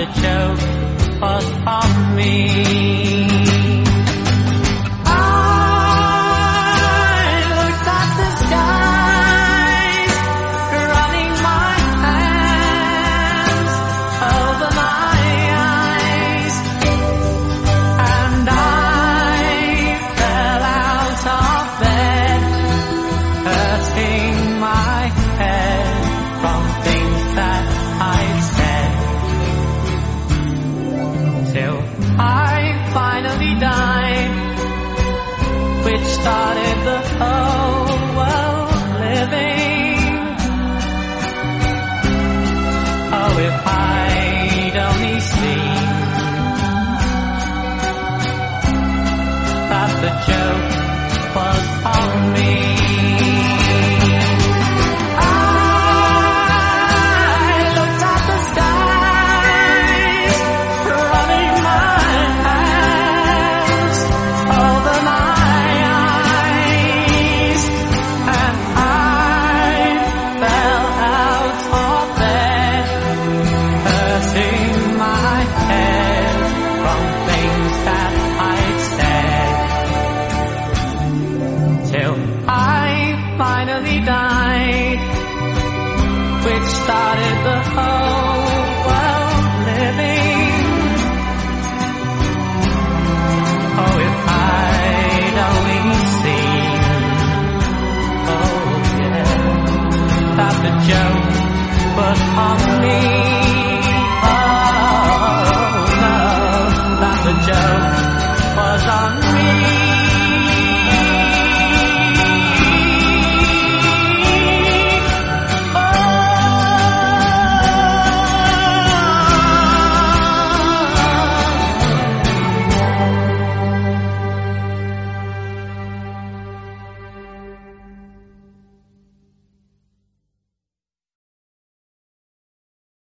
The joke was on me. finally died, which started the whole world living. Oh, if I'd only seen that the joke was on me. finally died, which started the whole world living. Oh, if I'd only seen, oh yeah, that the joke was on me.